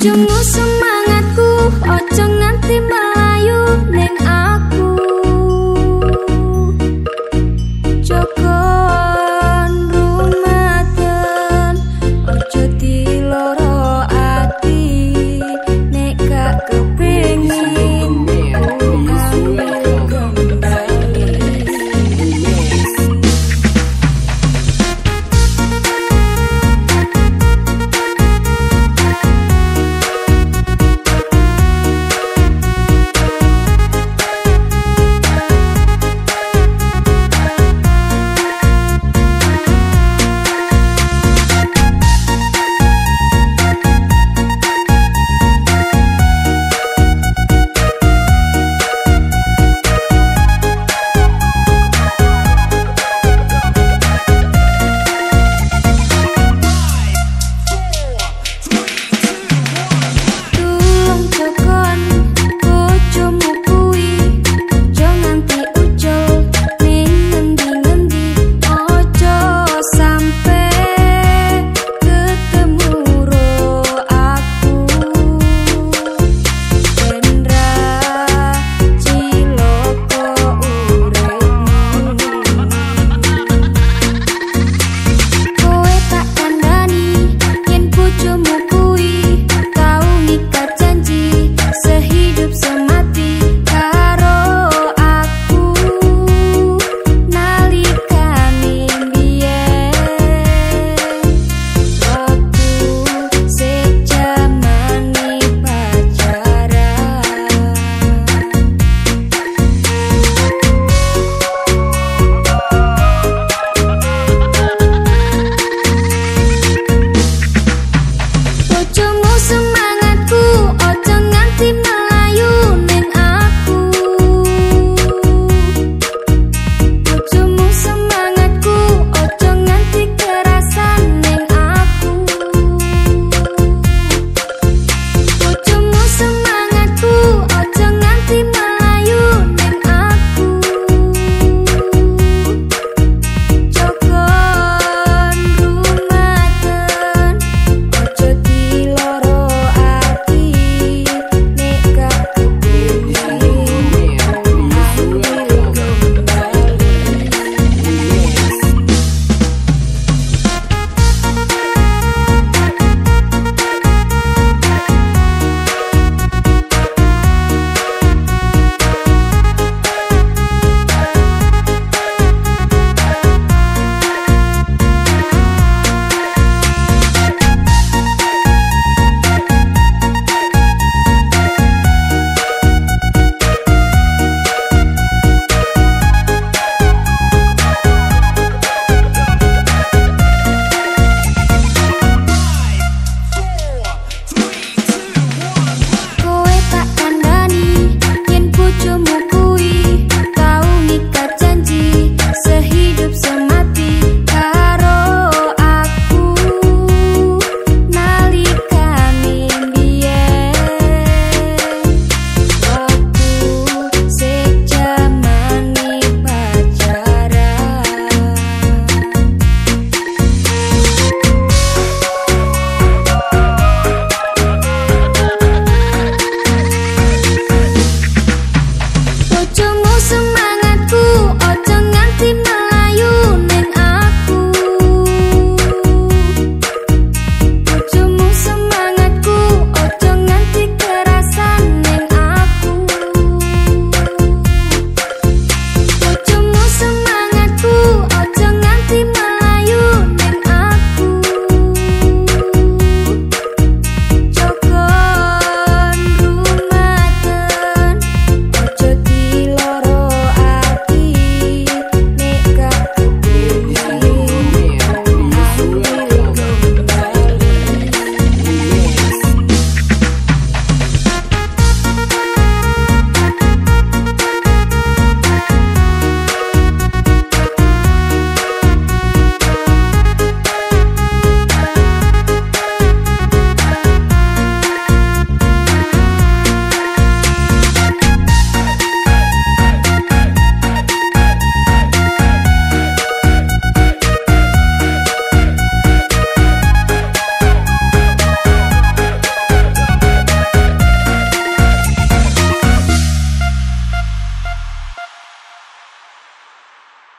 Jungu semangatku, ojo nganti.